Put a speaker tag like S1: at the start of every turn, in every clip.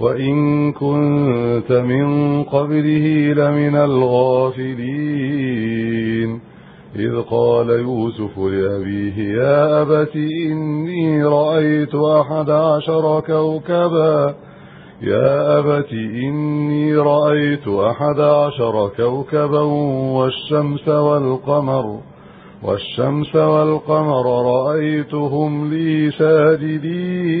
S1: وإن كنت من قبله لمن الغافلين. إذ قال يوسف لأبيه يا أبت إني رأيت أحد عشر كوكبا. يا أبت إني رأيت أحد عشر كوكبا والشمس والقمر. والشمس والقمر رأيتهم لي ساجدين.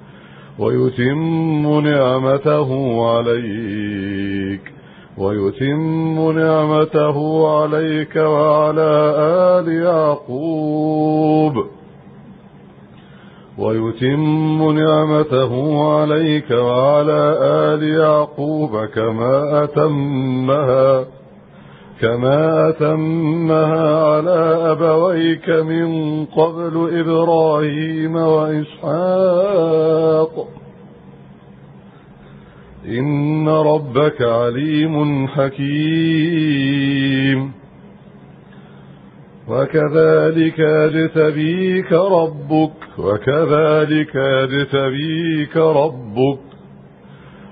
S1: ويتم نعمته عليك ويتم نعمته عليك وعلى آل يعقوب. ويتم نعمته عليك وعلى آل يعقوب كما أتمها. كما أتمها على أبويك من قبل إبراهيم وإسحاق إن ربك عليم حكيم وكذلك يجتبيك ربك وكذلك يجتبيك ربك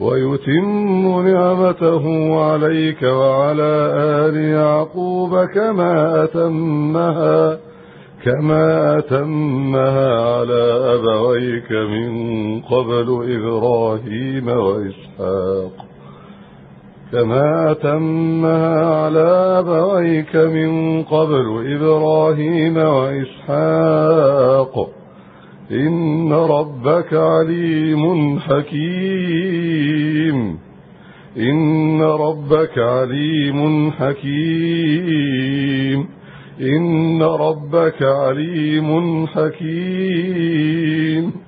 S1: ويتم نعمته عليك وعلى آل يعقوب كما أتمها كما أتمها على أبويك من قبل إبراهيم وإسحاق. كما أتمها على أبويك من قبل إبراهيم وإسحاق. إن ربك عليم حكيم. إن ربك عليم حكيم. إن ربك عليم حكيم.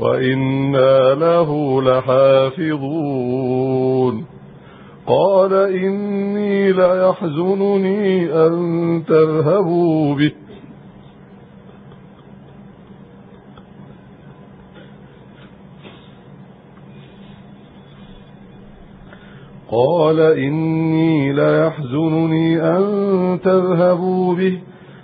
S1: وإنا له لحافظون قال إني ليحزنني أن تذهبوا به قال إني ليحزنني أن تذهبوا به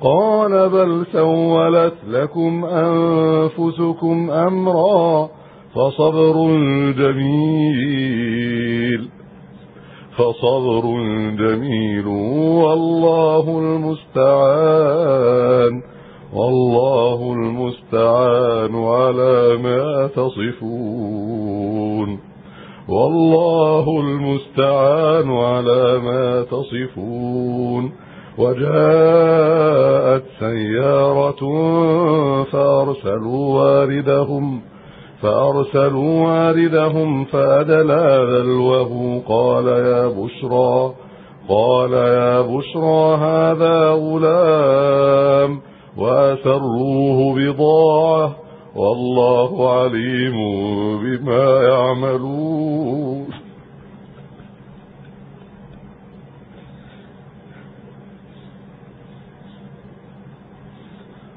S1: قال بل سولت لكم أنفسكم أمرا فصبر جميل فصبر جميل والله المستعان والله المستعان على ما تصفون والله المستعان على ما تصفون وجاءت سيارة فأرسلوا واردهم فأرسلوا واردهم فأدلى ذلوه قال يا بشرى قال يا بشرى هذا غلام وأسروه بضاعة والله عليم بما يعملون.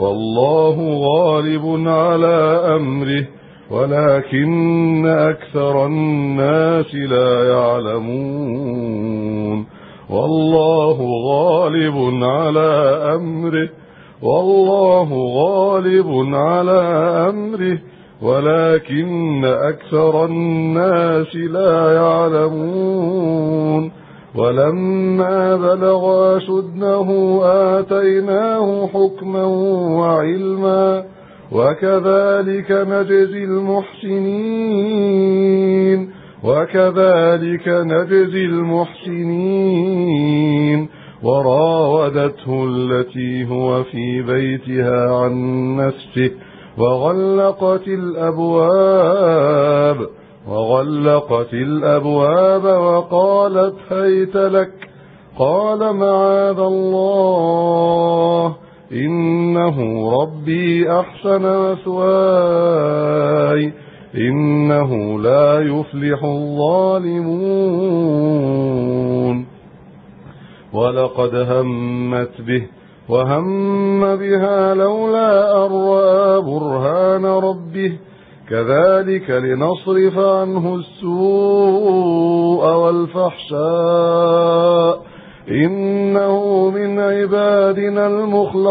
S1: والله غالب على أمره ولكن أكثر الناس لا يعلمون. والله غالب على أمره والله غالب على أمره ولكن أكثر الناس لا يعلمون. ولما بلغ أشده آتيناه حكما وعلما وكذلك نجزي المحسنين وكذلك نجزي المحسنين وراودته التي هو في بيتها عن نفسه وغلقت الأبواب وغلقت الأبواب وقالت هيت لك قال معاذ الله إنه ربي أحسن مثواي إنه لا يفلح الظالمون. ولقد همت به وهم بها لولا أن رأى برهان ربه كذلك لنصرف عنه السوء والفحشاء. إنه من عبادنا المخلصين.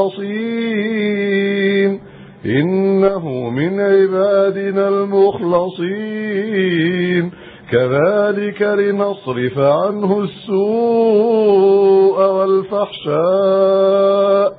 S1: إنه من عبادنا المخلصين. كذلك لنصرف عنه السوء والفحشاء.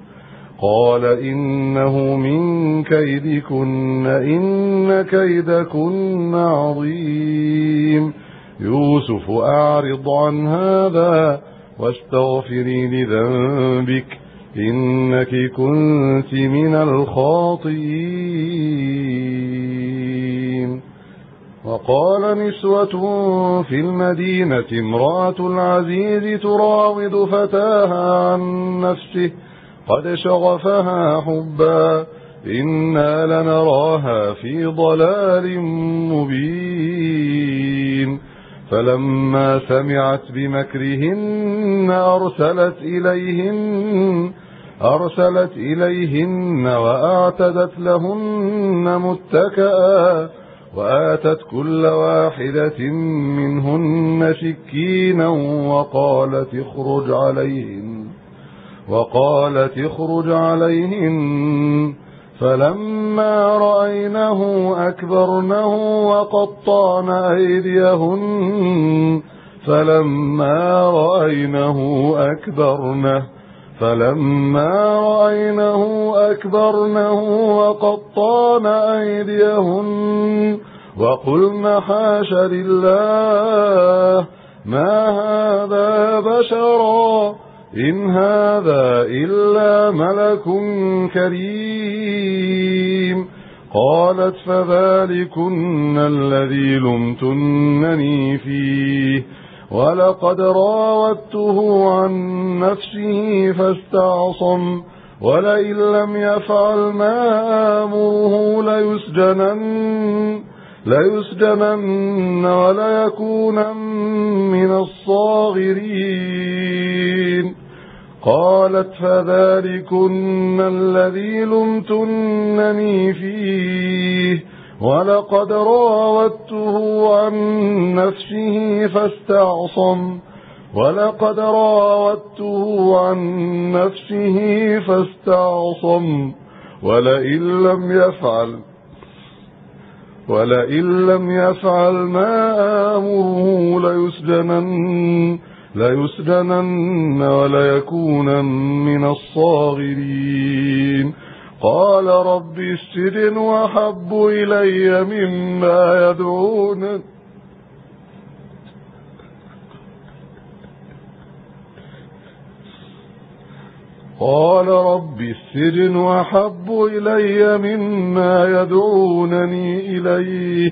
S1: قال إنه من كيدكن إن كيدكن عظيم. يوسف أعرض عن هذا واستغفري لذنبك إنك كنت من الخاطئين. وقال نسوة في المدينة امرأة العزيز تراود فتاها عن نفسه قد شغفها حبا إنا لنراها في ضلال مبين. فلما سمعت بمكرهن أرسلت إليهن أرسلت إليهن وأعتدت لهن متكئا وآتت كل واحدة منهن سكينا وقالت اخرج عليهن وقالت اخرج عليهن. فلما رأينه أكبرنه وقطعن أيديهن. فلما رأينه أكبرنه. فلما رأينه أكبرنه وقطعن أيديهن. وقلن حاش لله ما هذا بشرا؟ إن هذا إلا ملك كريم. قالت فذلكن الذي لمتنني فيه. ولقد راودته عن نفسه فاستعصم. ولئن لم يفعل ما آمره ليسجنن ليسجنن وليكونن من الصاغرين. قالت فذلكن الذي لمتنني فيه ولقد راودته عن نفسه فاستعصم ولقد راودته عن نفسه فاستعصم ولئن لم يفعل ولئن لم يفعل ما آمره ليسجنن ليسجنن وليكونن من الصاغرين. قال رب السجن وحب إلي مما يدعون. قال رب السجن أحب إلي مما يدعونني إليه.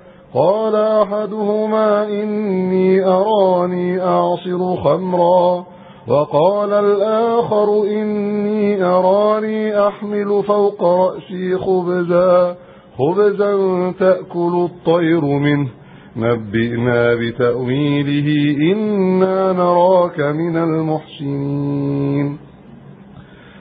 S1: قال أحدهما إني أراني أعصر خمرا وقال الآخر إني أراني أحمل فوق رأسي خبزا خبزا تأكل الطير منه. نبئنا بتأويله إنا نراك من المحسنين.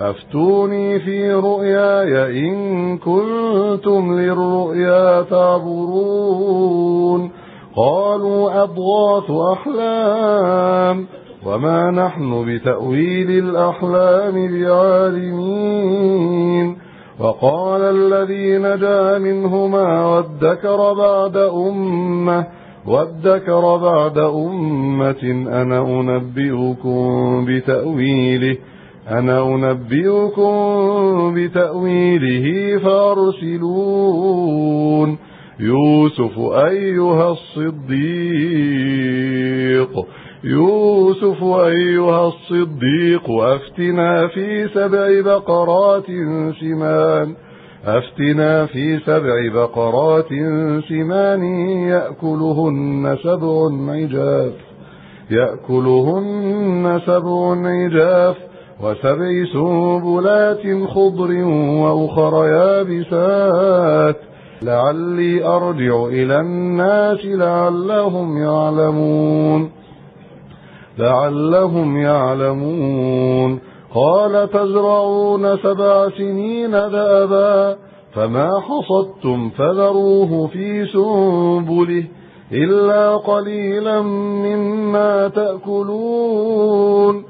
S1: أفتوني في رؤياي إن كنتم للرؤيا تعبرون قالوا أضغاث أحلام. وما نحن بتأويل الأحلام بعالمين. وقال الذي نجا منهما وادكر بعد أمة وادكر بعد أمة أنا أنبئكم بتأويله. أنا أنبئكم بتأويله فارسلون يوسف أيها الصديق يوسف أيها الصديق أفتنا في سبع بقرات سمان أفتنا في سبع بقرات سمان يأكلهن سبع عجاف يأكلهن سبع عجاف وسبع سنبلات خضر وأخر يابسات. لعلي أرجع إلى الناس لعلهم يعلمون. لعلهم يعلمون. قال تزرعون سبع سنين دابا فما حصدتم فذروه في سنبله إلا قليلا مما تأكلون.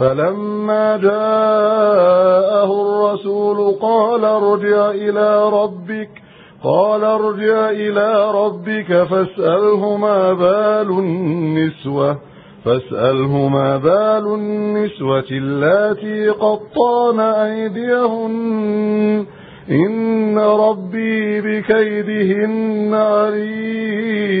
S1: فلما جاءه الرسول قال ارجع إلى ربك قال ارجع إلى ربك فاسأله ما بال النسوة فاسأله ما بال النسوة اللاتي قطان أيديهن إن ربي بكيدهن عليم.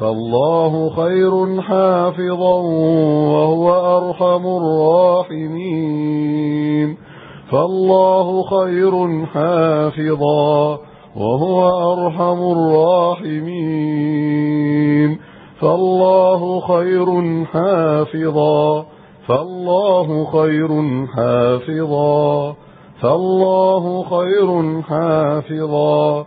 S1: فالله خير حافظا وهو أرحم الراحمين. فالله خير حافظا وهو أرحم الراحمين. فالله خير حافظا فالله خير حافظا فالله خير حافظا.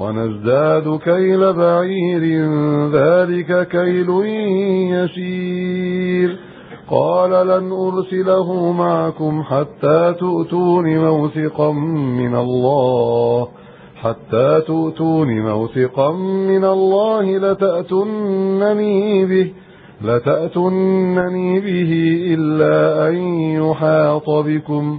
S1: ونزداد كيل بعير ذلك كيل يسير. قال لن أرسله معكم حتى تؤتون موثقا من الله. حتى تؤتون موثقا من الله لتأتنني به لتأتنني به إلا أن يحاط بكم.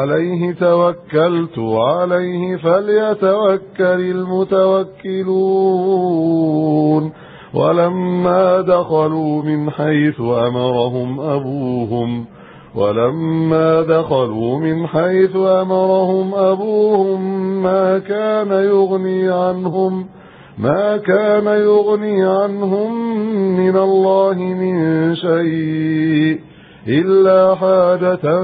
S1: عليه توكلت عليه فليتوكل المتوكلون. ولما دخلوا من حيث أمرهم أبوهم ولما دخلوا من حيث أمرهم أبوهم ما كان يغني عنهم ما كان يغني عنهم من الله من شيء. إلا حاجة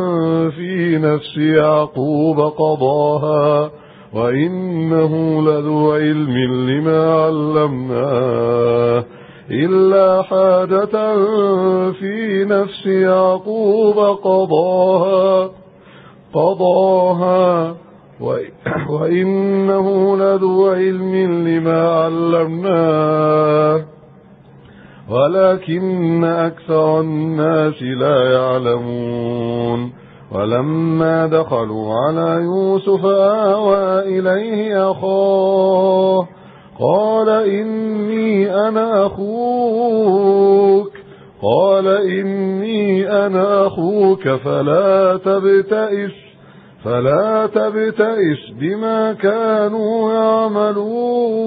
S1: في نفس يعقوب قضاها وإنه لذو علم لما علمناه. إلا حاجة في نفس يعقوب قضاها قضاها وإنه لذو علم لما علمناه. ولكن أكثر الناس لا يعلمون. ولما دخلوا على يوسف آوى إليه أخاه قال إني أنا أخوك. قال إني أنا أخوك فلا تبتئس فلا تبتئس بما كانوا يعملون.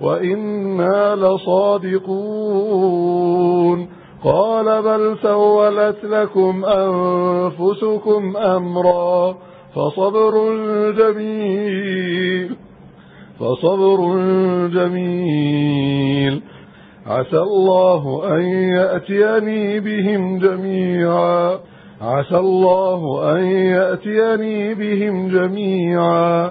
S1: وإنا لصادقون قال بل سولت لكم أنفسكم أمرا فصبر جميل فصبر جميل عسى الله أن يأتيني بهم جميعا عسى الله أن يأتيني بهم جميعا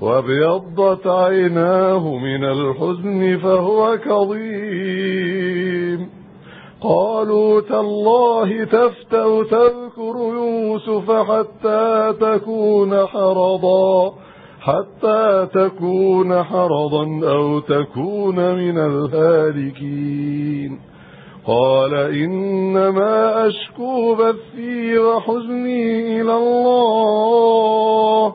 S1: وابيضت عيناه من الحزن فهو كظيم. قالوا تالله تفتأ تذكر يوسف حتى تكون حرضا حتى تكون حرضا أو تكون من الهالكين. قال إنما أشكو بثي وحزني إلى الله.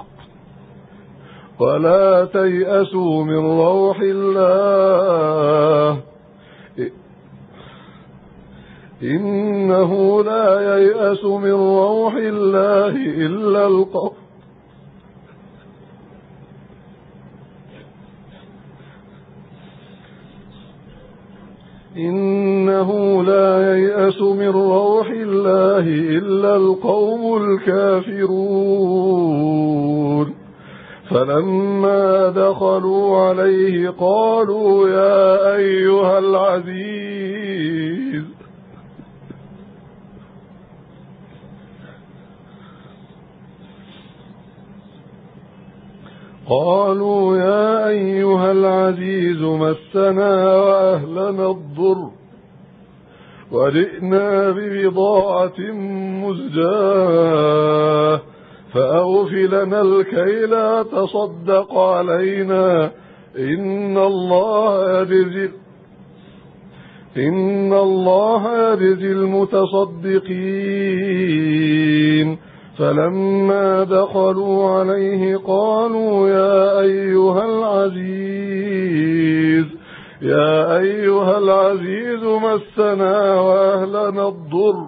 S1: ولا تيأسوا من روح الله. إنه لا ييأس من روح الله إلا القوم إنه لا ييأس من روح الله إلا القوم الكافرون. فلما دخلوا عليه قالوا يا أيها العزيز. قالوا يا أيها العزيز مسنا وأهلنا الضر وجئنا ببضاعة مزجاة. فأوف لنا الكيل تصدق علينا إن الله يجزي إن الله يجزي المتصدقين فلما دخلوا عليه قالوا يا أيها العزيز يا أيها العزيز مسنا وأهلنا الضر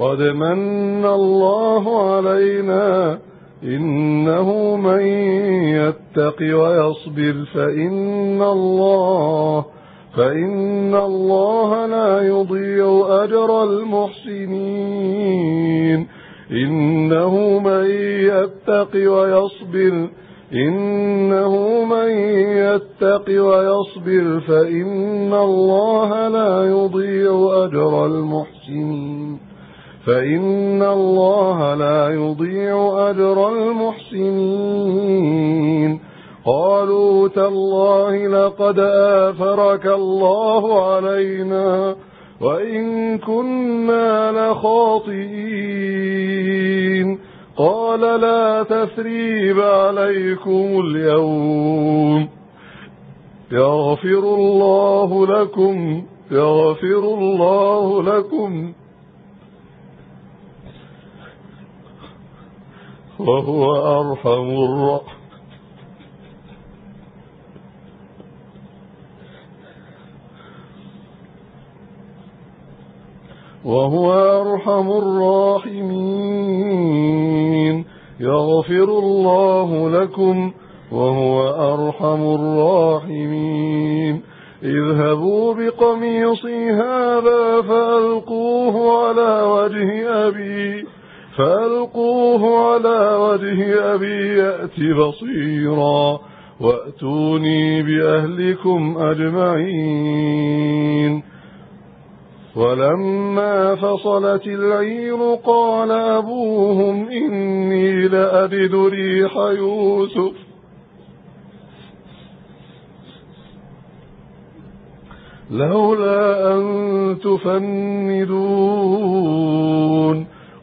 S1: قد من الله علينا إنه من يتق ويصبر فإن الله فإن الله لا يضيع أجر المحسنين إنه من يتق ويصبر إنه من يتق ويصبر فإن الله لا يضيع أجر المحسنين فإن الله لا يضيع أجر المحسنين. قالوا تالله لقد آثرك الله علينا وإن كنا لخاطئين. قال لا تثريب عليكم اليوم. يغفر الله لكم يغفر الله لكم. وهو أرحم الراحمين. وهو أرحم الراحمين. يغفر الله لكم وهو أرحم الراحمين. اذهبوا بقميصي هذا فألقوه على وجه أبي فألقوه على وجه أبي يأت بصيرا وأتوني بأهلكم أجمعين. ولما فصلت العير قال أبوهم إني لأجد ريح يوسف. لولا أن تفندون.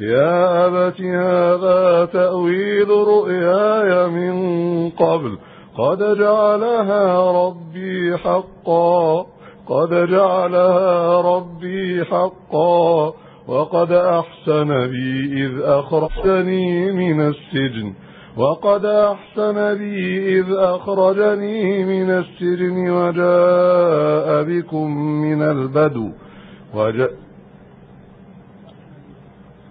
S1: يا أبت هذا تأويل رؤياي من قبل. قد جعلها ربي حقا. قد جعلها ربي حقا. وقد أحسن بي إذ أخرجني من السجن. وقد أحسن بي إذ أخرجني من السجن وجاء بكم من البدو. وجاء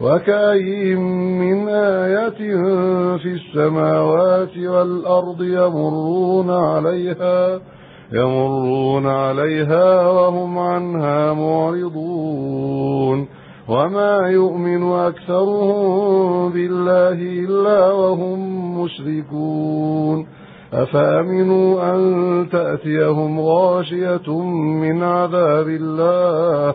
S1: وكأين من آية في السماوات والأرض يمرون عليها يمرون عليها وهم عنها معرضون. وما يؤمن أكثرهم بالله إلا وهم مشركون. أفأمنوا أن تأتيهم غاشية من عذاب الله؟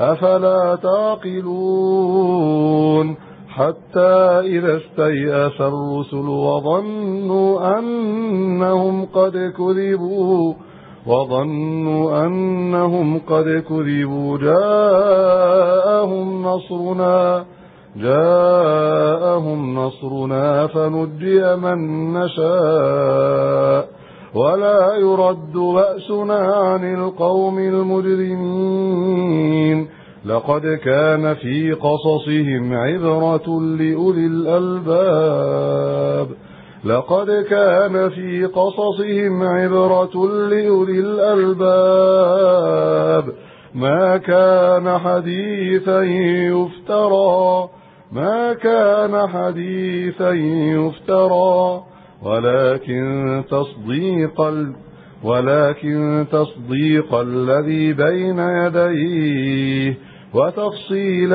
S1: أفلا تعقلون حتى إذا استيأس الرسل وظنوا أنهم قد كذبوا وظنوا أنهم قد كذبوا جاءهم نصرنا جاءهم نصرنا فنجي من نشاء. ولا يرد بأسنا عن القوم المجرمين. لقد كان في قصصهم عبرة لأولي الألباب. لقد كان في قصصهم عبرة لأولي الألباب. ما كان حديثا يفترى. ما كان حديثا يفترى. ولكن تصديق ولكن تصديق الذي بين يديه وتفصيل